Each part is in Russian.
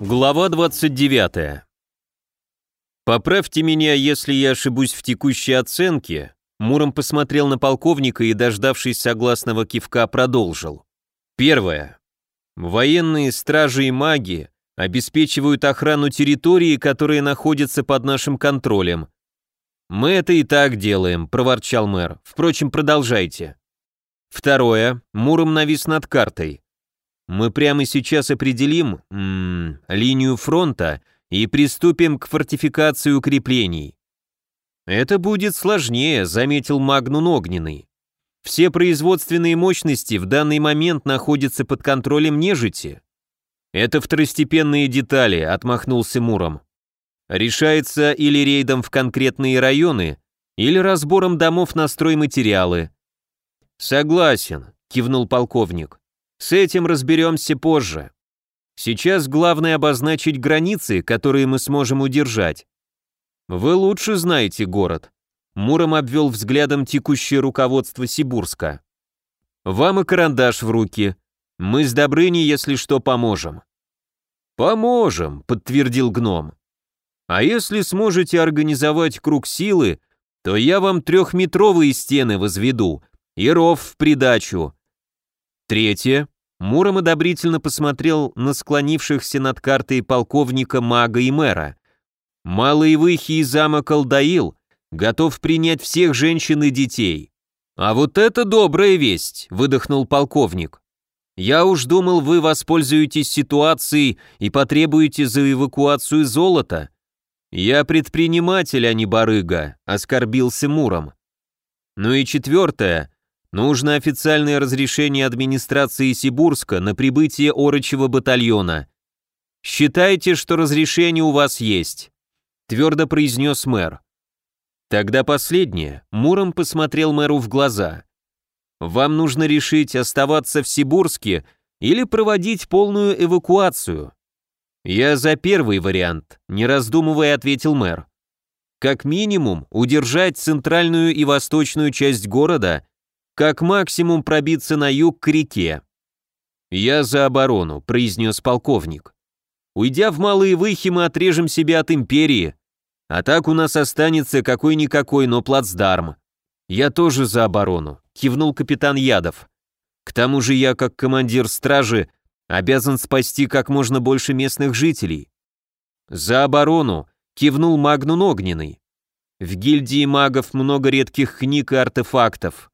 Глава 29. Поправьте меня, если я ошибусь в текущей оценке. Муром посмотрел на полковника и, дождавшись согласного кивка, продолжил. Первое. Военные стражи и маги обеспечивают охрану территории, которые находятся под нашим контролем. Мы это и так делаем, проворчал мэр. Впрочем, продолжайте. Второе. Муром навис над картой. Мы прямо сейчас определим м -м, линию фронта и приступим к фортификации укреплений. Это будет сложнее, заметил Магнун Огненный. Все производственные мощности в данный момент находятся под контролем нежити. Это второстепенные детали, отмахнулся Муром. Решается или рейдом в конкретные районы, или разбором домов на стройматериалы. Согласен, кивнул полковник. С этим разберемся позже. Сейчас главное обозначить границы, которые мы сможем удержать. Вы лучше знаете город. Муром обвел взглядом текущее руководство Сибурска. Вам и карандаш в руки. Мы с Добрыней, если что, поможем. Поможем, подтвердил гном. А если сможете организовать круг силы, то я вам трехметровые стены возведу и ров в придачу. Третье. Муром одобрительно посмотрел на склонившихся над картой полковника, мага и мэра. Малый Выхи и замок Алдаил готов принять всех женщин и детей. А вот это добрая весть, выдохнул полковник. Я уж думал, вы воспользуетесь ситуацией и потребуете за эвакуацию золота. Я предприниматель, а не барыга, оскорбился Муром. Ну и четвертое. Нужно официальное разрешение администрации Сибурска на прибытие Орочего батальона. Считайте, что разрешение у вас есть», — твердо произнес мэр. Тогда последнее. Муром посмотрел мэру в глаза. «Вам нужно решить, оставаться в Сибурске или проводить полную эвакуацию». «Я за первый вариант», — не раздумывая ответил мэр. «Как минимум, удержать центральную и восточную часть города как максимум пробиться на юг к реке. «Я за оборону», — произнес полковник. «Уйдя в Малые Выхи, мы отрежем себя от империи, а так у нас останется какой-никакой, но плацдарм. Я тоже за оборону», — кивнул капитан Ядов. «К тому же я, как командир стражи, обязан спасти как можно больше местных жителей». «За оборону», — кивнул Магнун Огненный. «В гильдии магов много редких книг и артефактов.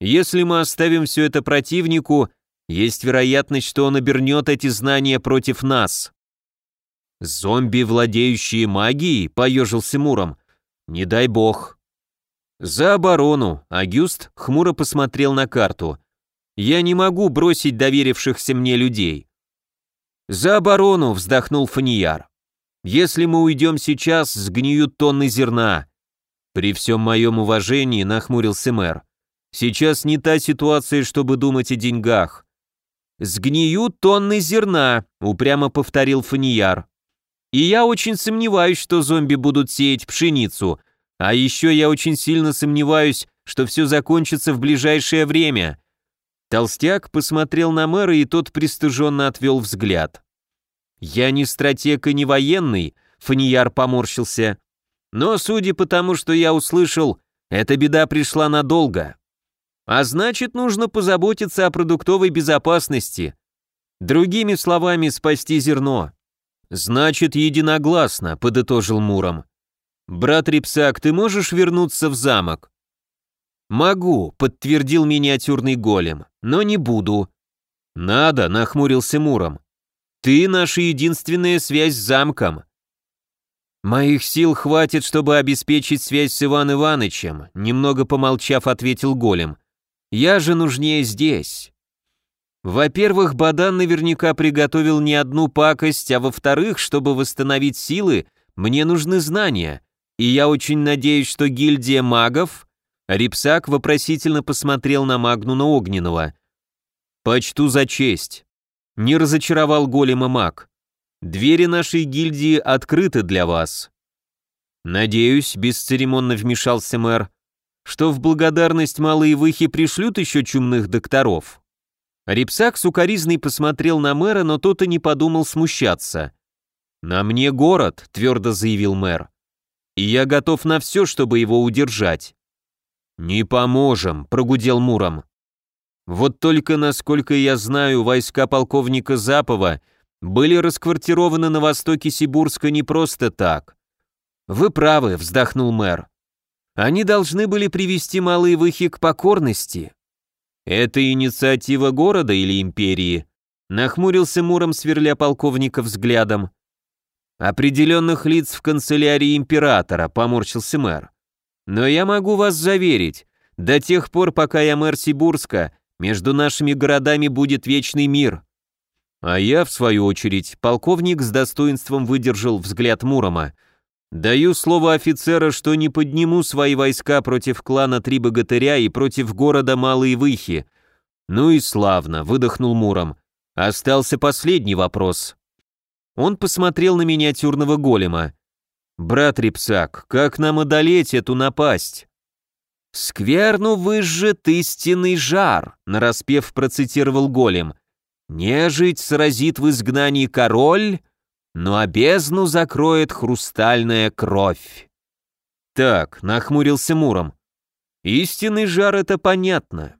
Если мы оставим все это противнику, есть вероятность, что он обернет эти знания против нас. Зомби, владеющие магией, поежился Муром. Не дай бог. За оборону, Агюст хмуро посмотрел на карту. Я не могу бросить доверившихся мне людей. За оборону, вздохнул Фанияр. Если мы уйдем сейчас, сгниют тонны зерна. При всем моем уважении, нахмурился мэр. Сейчас не та ситуация, чтобы думать о деньгах. «Сгниют тонны зерна», — упрямо повторил Фанияр. «И я очень сомневаюсь, что зомби будут сеять пшеницу. А еще я очень сильно сомневаюсь, что все закончится в ближайшее время». Толстяк посмотрел на мэра, и тот пристыженно отвел взгляд. «Я не стратег и не военный», — Фанияр поморщился. «Но, судя по тому, что я услышал, эта беда пришла надолго. А значит, нужно позаботиться о продуктовой безопасности. Другими словами, спасти зерно. Значит, единогласно, подытожил Муром. Брат Рипсак, ты можешь вернуться в замок? Могу, подтвердил миниатюрный голем, но не буду. Надо, нахмурился Муром. Ты наша единственная связь с замком. «Моих сил хватит, чтобы обеспечить связь с Иван Иванычем», немного помолчав, ответил голем. Я же нужнее здесь. Во-первых, Бадан наверняка приготовил не одну пакость, а во-вторых, чтобы восстановить силы, мне нужны знания, и я очень надеюсь, что гильдия магов... Рипсак вопросительно посмотрел на Магнуна Огненного. «Почту за честь». Не разочаровал голема маг. Двери нашей гильдии открыты для вас». «Надеюсь», — бесцеремонно вмешался мэр, что в благодарность малые выхи пришлют еще чумных докторов. Рипсак сукоризный посмотрел на мэра, но тот и не подумал смущаться. «На мне город», — твердо заявил мэр. «И я готов на все, чтобы его удержать». «Не поможем», — прогудел Муром. «Вот только, насколько я знаю, войска полковника Запова были расквартированы на востоке Сибурска не просто так». «Вы правы», — вздохнул мэр. «Они должны были привести малые выхи к покорности». «Это инициатива города или империи?» Нахмурился Муром, сверля полковника взглядом. «Определенных лиц в канцелярии императора», — поморщился мэр. «Но я могу вас заверить, до тех пор, пока я мэр Сибурска, между нашими городами будет вечный мир». А я, в свою очередь, полковник с достоинством выдержал взгляд Мурома. «Даю слово офицера, что не подниму свои войска против клана Три Богатыря и против города Малые Выхи». «Ну и славно», — выдохнул Муром. «Остался последний вопрос». Он посмотрел на миниатюрного голема. «Брат Рипсак, как нам одолеть эту напасть?» «Скверну выжжет истинный жар», — нараспев процитировал голем. «Нежить сразит в изгнании король, но бездну закроет хрустальная кровь». «Так», — нахмурился Муром. «Истинный жар — это понятно.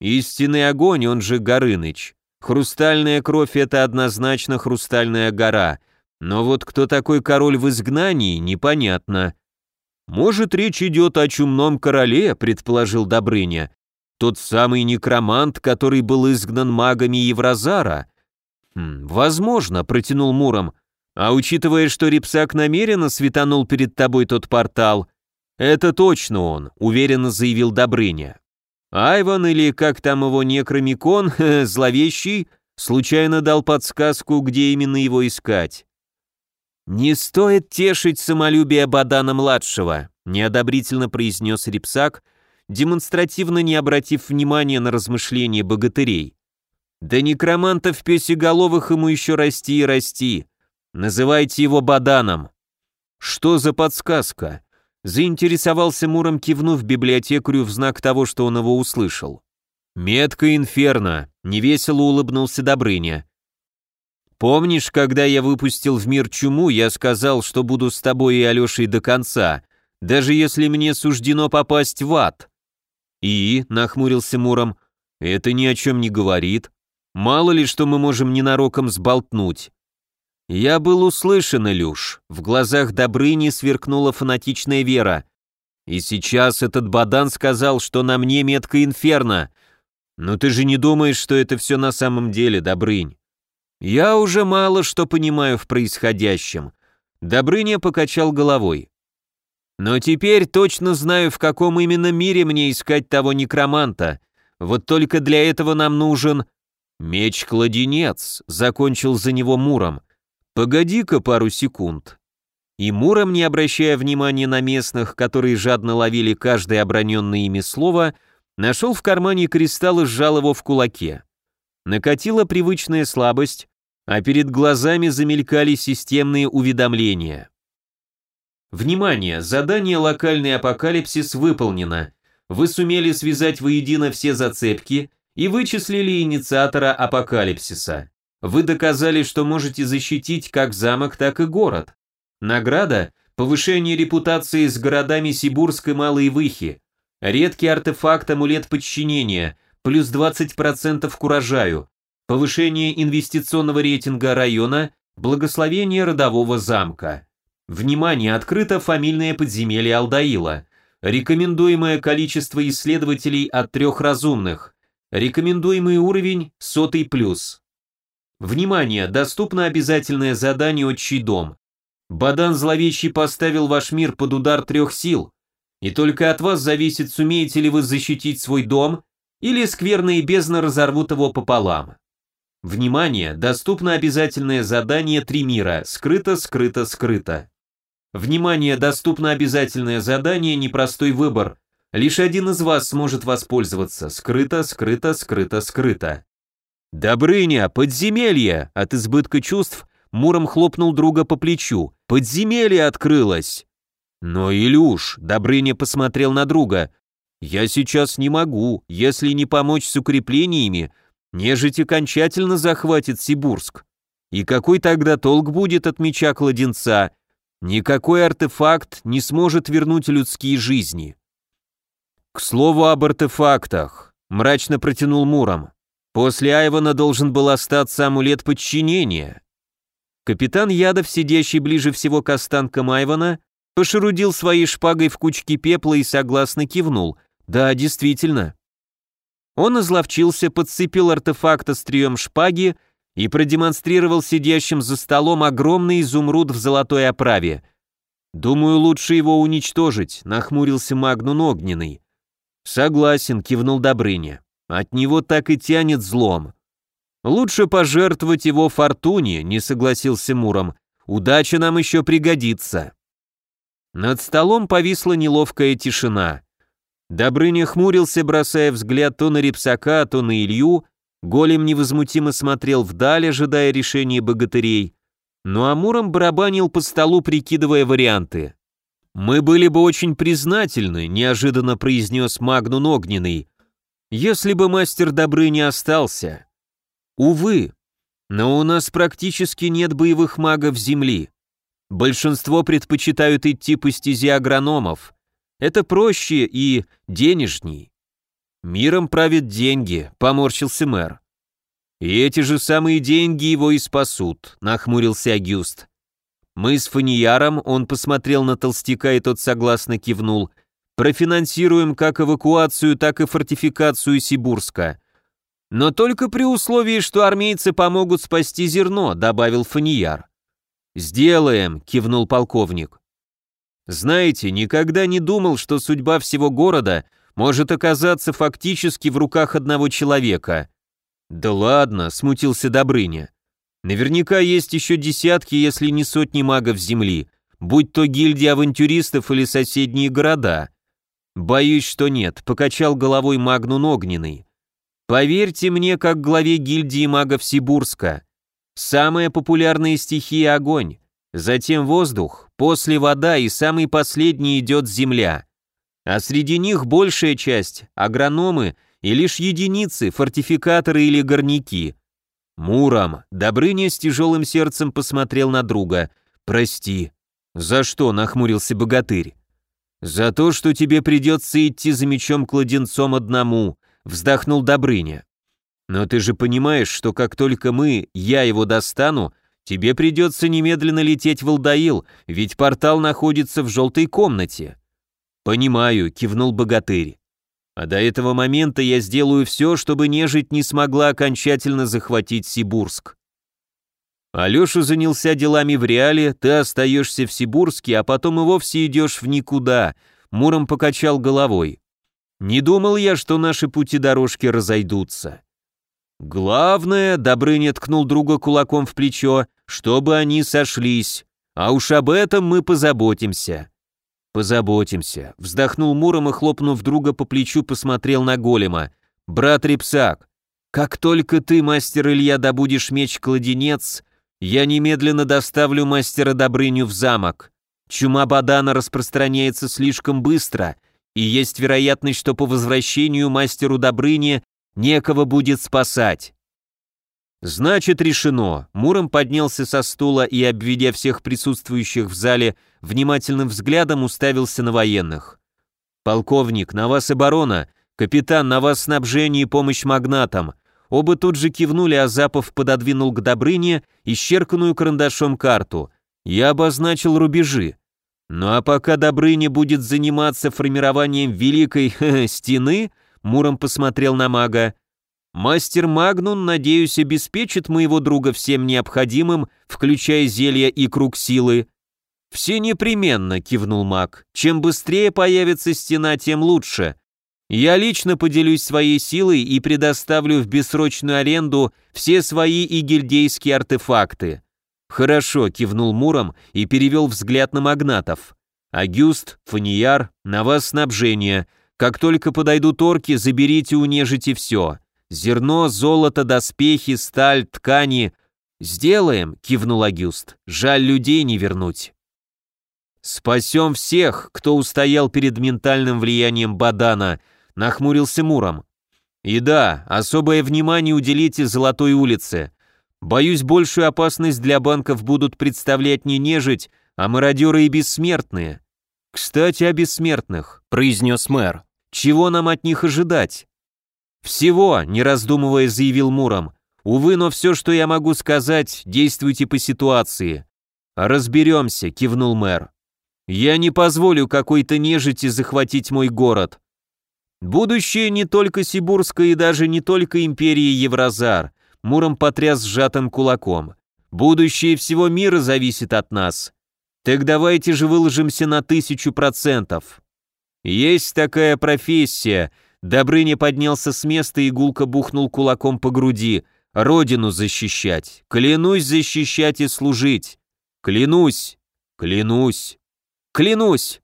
Истинный огонь, он же Горыныч. Хрустальная кровь — это однозначно хрустальная гора, но вот кто такой король в изгнании, непонятно. Может, речь идет о чумном короле, предположил Добрыня. Тот самый некромант, который был изгнан магами Евразара. Хм, возможно, протянул Муром. А учитывая, что Рипсак намеренно светанул перед тобой тот портал, это точно он, уверенно заявил Добрыня. Айван или как там его некромикон, зловещий, случайно дал подсказку, где именно его искать. «Не стоит тешить самолюбие Бадана-младшего», неодобрительно произнес Рипсак, демонстративно не обратив внимания на размышления богатырей. «Да некромантов песеголовых ему еще расти и расти. Называйте его Баданом». «Что за подсказка?» Заинтересовался Муром, кивнув библиотекарю в знак того, что он его услышал. «Метка инферно», — невесело улыбнулся Добрыня. «Помнишь, когда я выпустил в мир чуму, я сказал, что буду с тобой и Алешей до конца, даже если мне суждено попасть в ад?» «И», — нахмурился Муром, — «это ни о чем не говорит. Мало ли, что мы можем ненароком сболтнуть. «Я был услышан, Илюш», в глазах Добрыни сверкнула фанатичная вера. «И сейчас этот Бадан сказал, что на мне метка инферно. Но ты же не думаешь, что это все на самом деле, Добрынь?» «Я уже мало что понимаю в происходящем». Добрыня покачал головой. «Но теперь точно знаю, в каком именно мире мне искать того некроманта. Вот только для этого нам нужен...» «Меч-кладенец», — закончил за него Муром. «Погоди-ка пару секунд». И Муром, не обращая внимания на местных, которые жадно ловили каждое оброненное ими слово, нашел в кармане кристалл и сжал его в кулаке. Накатила привычная слабость, а перед глазами замелькали системные уведомления. Внимание! Задание «Локальный апокалипсис» выполнено. Вы сумели связать воедино все зацепки и вычислили инициатора апокалипсиса. Вы доказали, что можете защитить как замок, так и город. Награда – повышение репутации с городами Сибурск и Малой Выхи. Редкий артефакт амулет подчинения, плюс 20% к урожаю. Повышение инвестиционного рейтинга района, благословение родового замка. Внимание, открыто фамильное подземелье Алдаила. Рекомендуемое количество исследователей от трех разумных. Рекомендуемый уровень – сотый плюс. Внимание, доступно обязательное задание «Отчий дом». Бадан зловещий поставил ваш мир под удар трех сил, и только от вас зависит, сумеете ли вы защитить свой дом, или скверные бездны разорвут его пополам. Внимание, доступно обязательное задание «Три мира», скрыто, скрыто, скрыто. Внимание, доступно обязательное задание «Непростой выбор», лишь один из вас сможет воспользоваться, скрыто, скрыто, скрыто, скрыто. «Добрыня, подземелье!» От избытка чувств Муром хлопнул друга по плечу. «Подземелье открылось!» «Но, Илюш», — Добрыня посмотрел на друга, «я сейчас не могу, если не помочь с укреплениями, нежить окончательно захватит Сибурск. И какой тогда толк будет от меча кладенца? Никакой артефакт не сможет вернуть людские жизни». «К слову об артефактах», — мрачно протянул Муром. «После Айвана должен был остаться амулет подчинения». Капитан Ядов, сидящий ближе всего к останкам Айвана, пошерудил своей шпагой в кучке пепла и согласно кивнул. Да, действительно. Он изловчился, подцепил артефакт острием шпаги и продемонстрировал сидящим за столом огромный изумруд в золотой оправе. «Думаю, лучше его уничтожить», — нахмурился Магнун Огненный. «Согласен», — кивнул Добрыня. «От него так и тянет злом». «Лучше пожертвовать его фортуне», — не согласился Муром. «Удача нам еще пригодится». Над столом повисла неловкая тишина. Добрыня хмурился, бросая взгляд то на Репсака, то на Илью, голем невозмутимо смотрел вдаль, ожидая решения богатырей, ну а Муром барабанил по столу, прикидывая варианты. «Мы были бы очень признательны», — неожиданно произнес Магнун Огненный, «если бы мастер Добрыня остался. Увы, но у нас практически нет боевых магов Земли. Большинство предпочитают идти по стезе агрономов. Это проще и денежней. Миром правят деньги, поморщился мэр. И эти же самые деньги его и спасут, нахмурился Агюст. Мы с Фанияром, он посмотрел на толстяка и тот согласно кивнул, профинансируем как эвакуацию, так и фортификацию Сибурска. Но только при условии, что армейцы помогут спасти зерно, добавил Фанияр. «Сделаем», — кивнул полковник. «Знаете, никогда не думал, что судьба всего города может оказаться фактически в руках одного человека». «Да ладно», — смутился Добрыня. «Наверняка есть еще десятки, если не сотни магов Земли, будь то гильдия авантюристов или соседние города». «Боюсь, что нет», — покачал головой Магнун Огненный. «Поверьте мне, как главе гильдии магов Сибурска, Самая популярная стихия – огонь, затем воздух, после вода и самый последний идет земля. А среди них большая часть – агрономы и лишь единицы – фортификаторы или горняки. Муром, Добрыня с тяжелым сердцем посмотрел на друга. «Прости». «За что?» – нахмурился богатырь. «За то, что тебе придется идти за мечом-кладенцом одному», – вздохнул Добрыня. Но ты же понимаешь, что как только мы, я его достану, тебе придется немедленно лететь в Алдаил, ведь портал находится в желтой комнате». «Понимаю», — кивнул богатырь. «А до этого момента я сделаю все, чтобы нежить не смогла окончательно захватить Сибурск». Алеша занялся делами в реале, ты остаешься в Сибурске, а потом и вовсе идешь в никуда. Муром покачал головой. Не думал я, что наши пути дорожки разойдутся. «Главное», — Добрыня ткнул друга кулаком в плечо, «чтобы они сошлись, а уж об этом мы позаботимся». «Позаботимся», — вздохнул Муром и, хлопнув друга по плечу, посмотрел на голема. «Брат Репсак, как только ты, мастер Илья, добудешь меч-кладенец, я немедленно доставлю мастера Добрыню в замок. Чума Бадана распространяется слишком быстро, и есть вероятность, что по возвращению мастеру Добрыне некого будет спасать. Значит, решено. Муром поднялся со стула и, обведя всех присутствующих в зале, внимательным взглядом уставился на военных. «Полковник, на вас оборона. Капитан, на вас снабжение и помощь магнатам». Оба тут же кивнули, а Запов пододвинул к Добрыне исчерканную карандашом карту. Я обозначил рубежи. Ну а пока Добрыня будет заниматься формированием великой стены, Муром посмотрел на мага. «Мастер Магнун, надеюсь, обеспечит моего друга всем необходимым, включая зелья и круг силы». «Все непременно», — кивнул маг. «Чем быстрее появится стена, тем лучше. Я лично поделюсь своей силой и предоставлю в бессрочную аренду все свои и гильдейские артефакты». «Хорошо», — кивнул Муром и перевел взгляд на магнатов. «Агюст, Фанияр, на вас снабжение. Как только подойдут орки, заберите у нежити все. Зерно, золото, доспехи, сталь, ткани. «Сделаем», — кивнул Агюст. «Жаль людей не вернуть». «Спасем всех, кто устоял перед ментальным влиянием Бадана», — нахмурился Муром. «И да, особое внимание уделите Золотой улице. Боюсь, большую опасность для банков будут представлять не нежить, а мародеры и бессмертные». «Кстати, о бессмертных», — произнес мэр. «Чего нам от них ожидать?» «Всего», — не раздумывая заявил Муром. «Увы, но все, что я могу сказать, действуйте по ситуации». «Разберемся», — кивнул мэр. «Я не позволю какой-то нежити захватить мой город. Будущее не только Сибурская и даже не только империи Евразар», — Муром потряс сжатым кулаком. «Будущее всего мира зависит от нас. Так давайте же выложимся на тысячу процентов». «Есть такая профессия», Добрыня поднялся с места и гулко бухнул кулаком по груди. «Родину защищать! Клянусь защищать и служить! Клянусь! Клянусь! Клянусь!»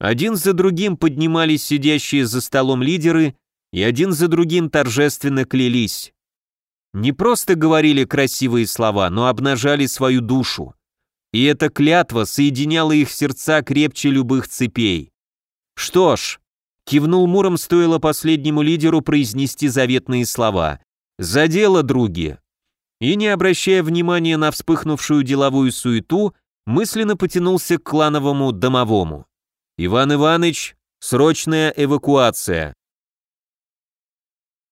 Один за другим поднимались сидящие за столом лидеры, и один за другим торжественно клялись. Не просто говорили красивые слова, но обнажали свою душу. И эта клятва соединяла их сердца крепче любых цепей. Что ж, Кивнул Муром, стоило последнему лидеру произнести заветные слова. «За дело, други!» И, не обращая внимания на вспыхнувшую деловую суету, мысленно потянулся к клановому домовому. «Иван Иваныч, срочная эвакуация!»